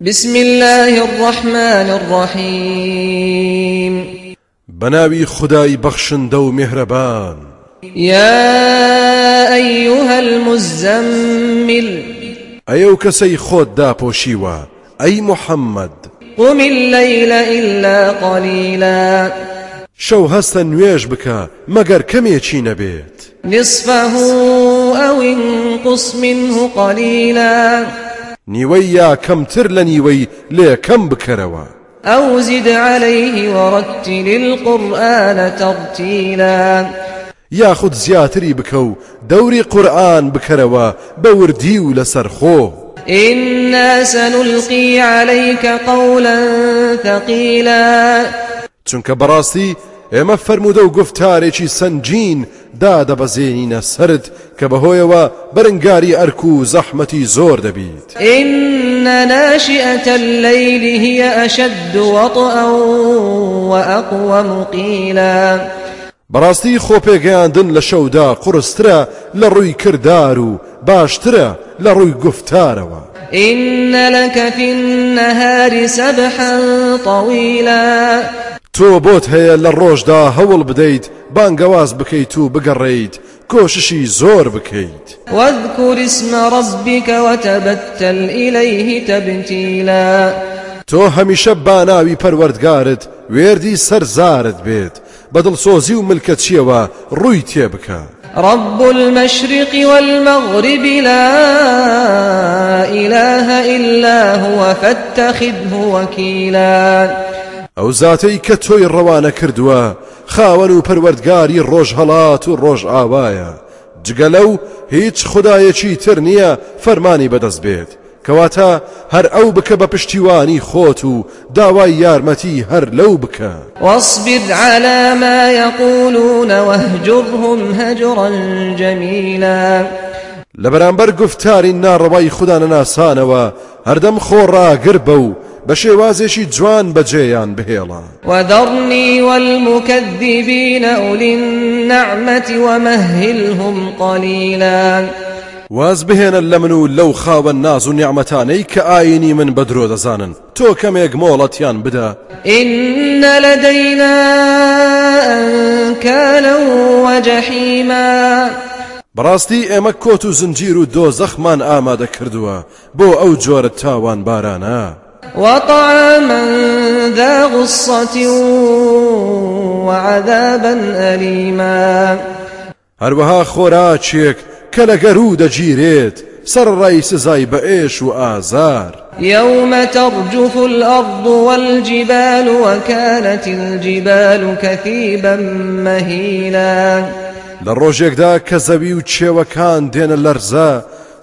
بسم الله الرحمن الرحيم. بەناوی خودای بەخشندە و میهرەبان. يا أيها المزمل. ئەی ئەو کەسەی خۆت داپۆشیوە ئەی محمد. قم الليل إلا قليلا. شەو هەستە نوێژ بکە مەگەر کەمێکی نەبێت نصفه أو انقص منه قليلا. نیوەی یا کەمتر لە نیوەی لێ کەم بکەرەوە أو زد عليه ورتل القرآن ترتيلا. یاخود زیاتری بکە و دەوری قورآن بکەرەوە بە وردی و لەسەرخۆ إنا سنلقي عليك قولا ثقيلا. چونکە بەڕاستی ئێمە فەرموودە و گفتارێکی سنجین دادەبەزێنینە سرد کە بەهۆیەوە بەرنگاری ئەرک و زەحمەتی زۆر دەبیت. إن ناشئة الليل هي أشد وطئا وأقوم قيلا. بەڕاستی خۆپێگەیاندن لە شەودا قورسترە لە ڕووی کردار و باشترە لە ڕووی گفتارەوە. إن لك في النهار سبحا طويلا. تۆ بۆت هەیە لە ڕۆژدا هەوڵ بدەیت بانگەواز بکەیت و بگەڕێیت کۆششی زۆر بکەیت. واذكر اسم ربك وتبتل إليه تبتيلا. تۆ هەمیشە باناوی پەروەردگارت وێردی سەرزارت بێت. بەدڵسۆزی و ملکەچیەوە ڕووی تێبکە رب المشرق والمغرب لا إله إلا هو فاتخذه وكيلا. ئەو زاتەی کە تۆی ڕەوانە کردووە خاوەن و پەروەردگاری ڕۆژ هەڵات و ڕۆژ ئاوایە. جگە لەو هیچ خدایەکی تر نییە فەرمانی بەدەست بێت. کەواتە هەر ئەو بکە بە پشتیوانی خۆت و داوای یارمەتی هەر لەو بکە. واصبر على ما يقولون واهجرهم هجرا جميلا. لە بەرامبەر گفتاری ناڕەوای خوددانە ناسانەوە هەردەم خۆڕاگر بە و بە شێوازێکی جوان بەجێیان بهێڵە وذرني والمكذبين أولي النعمة ومهلهم قليلا. واز بهێنە لە من و لەو خاوە ناز و نیعممەتانەی کە ئاینی من بەدرۆ دەزانن. تۆ کەمێک مۆڵەتیان بدە. إن لدينا أنكالا وجحيما. بەڕاستی ئێمە کۆت و زنجیر و دۆزەخمان ئامادە کردووە. بۆ ئەو جۆرە تاوان بارانە. وطعاما ذا غصة وعذابا أليما. هەروەها خۆراچێک کە لە گەرو دەگیرێت سەرڕای سزای بە ئێش و ئازار. يوم ترجف الأرض والجبال وكانت الجبال كثيبا مهيلا. لە ڕۆژێکدا کە زەوی و چێوەکان دێنە لەرزە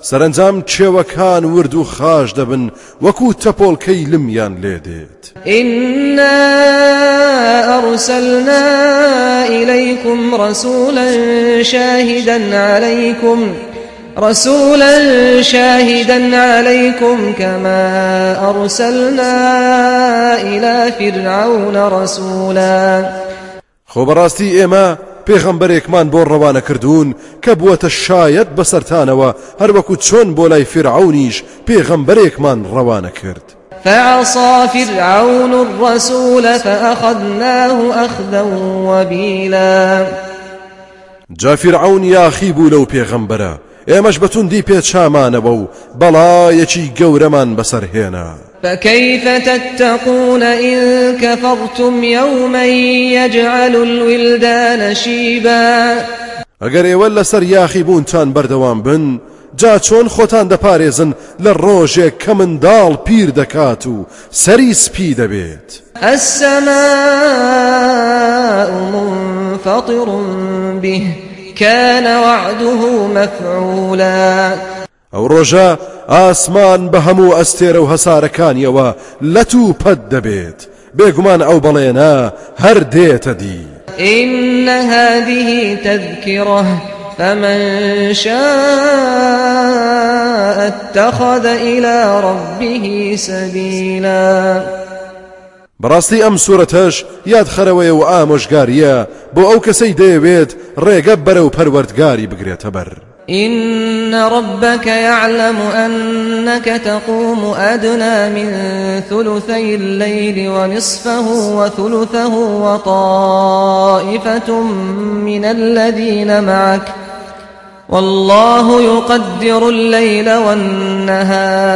سەرنجام چێوەکان ورد و خاش دەبن وەکو تەپۆڵکەی لمیان لێ دێت إنا أرسلنا إليكم رسولا شاهدا عليكم رسولا شاهدا عليكم كما أرسلنا إلى فرعون رسولا. بەڕاستی ئێمە پێغەمبەرێکمان بۆ ڕەوانە کردوون کە بووەتە شایەت بەسەرتانەوە هەروەکو چۆن بۆ لای فرعونیش پێغەمبەرێکمان ڕەوانە کرد. فعصى فرعون الرسول فأخذناه أخذا وبيلا. جا فرعون یاخی بوو لەو پێغەمبەرە ئێمەش بەتوندی پێچامانەوە و بەڵایەکی گەورەمان بەسەرهێنا فكيف تتقون إن كفرتم يوما يجعل الولدان شيبا؟ ئەگەر ئێوە لەسەر یاخی بوونتان بەردەوام بن جا چۆن خۆتان دەپارێزن لە ڕۆژێک کە منداڵ پیر دەکات و سەری سپی دەبێت. السماء منفطر به. كان وعده مفعولا. ئەو ڕۆژە ئاسمان بە هەموو ئەستێرە و هەسارەکانیەوە لەت و پەت دەبێت. بێگومان ئەو بەڵێنە هەر دێتە دی. إن هذه تذكرة فمن شاء اتخذ إلى ربه سبيلا. بەڕاستی ئەم و ئامۆژگاریە. بۆ ئەو کەسەی دەیەوێت ڕێگە بەرە و پەروەردگاری بگرێتە بەر. إن ربك يعلم أنك تقوم أدنى من ثلثي الليل ونصفه وثلثه وطائفة من الذين معك والله يقدر الليل والنهار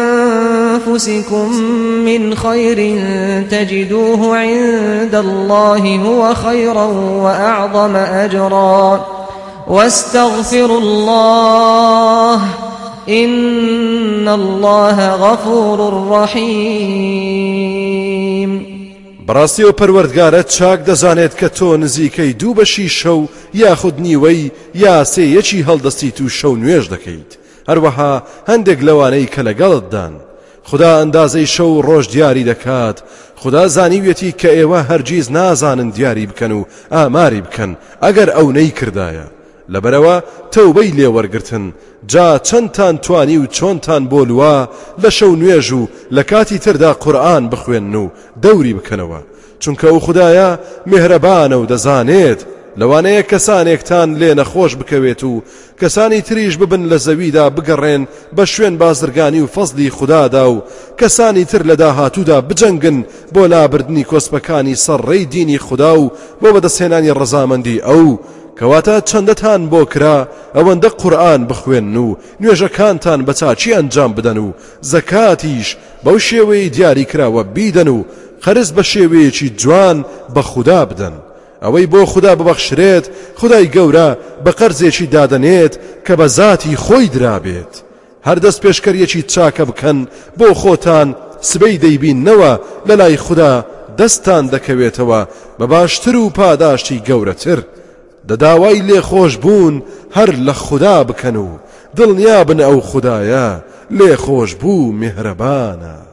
من خير تجدوه عند الله هو خيرا وأعظم أجرا. واستغفروا الله إن الله غفور رحيم. بەڕاستی و پەروەردگارە چاک دەزانێت کە تۆ نزیکەی دوو بەشی شەو یاخود نیوەی یا سێیەکی هەڵدەستی و شەو نوێژ دەکەیت. هەروەها هەندێک لەوانەی کە لەگەڵتدان خدا ئەندازەی شەو ڕۆژ دیاری دەکات خدا زانیوێتی کە ئێوە هەرگیز نازانن دیاری بکەن و ئاماری بکەن ئەگەر ئەو نەی کردایە لەبەرەوە تەوبەی لێوەرگتن جا چەندتان توانی و چۆنتان بۆلووە لە شەو نوێژ و لە کاتی تردا قورآن بخوێن و دەوری بکەنەوە چونکە ئەو خدایە مهرەبانە و دەزانێت لەوانەیە کەسانێکتان لێ نەخۆش بکەوێت و کەسانی تریش ببن لە زەویدا بگەڕێن بە شوێن بازرگانی و فەزلی خوددادا و کەسانی تر لە داهاتوودا بجەنگن بۆ لابردنی کۆسپەکانی سەرڕێی دینی خوددا و بۆ بەدەستێنانی ڕەزامەندی ئەو کەواتە چەندەتان بۆ کرا ئەوەندە قورآن بخوێن و نوێژەکانتان بە چاچی ئەنجام بدەن و زەکاتیش بەو شێوەی دیاری کراوە بیدەن و خەرز بە شێوەیەکی جوان بە خوددا بدەن. ئەوەی بۆ خوددا ببەخشرێت خدای گەورە بە قەرزێکی دادەنێت کە بە ذاتی خۆی درابێت. هەردەست پێشکەریەکی چاکە بکەن بۆ خۆتان سبەی دەیبینەوە لە لای خوددا دەستان دەکەوێتەوە بە باشتر و پاداشتی گەورەتر. دەداوای لێخۆش بوون هەر لە خوددا بکەن و دڵنیا بن ئەو خدایە لێخۆش بوو میهرەبانە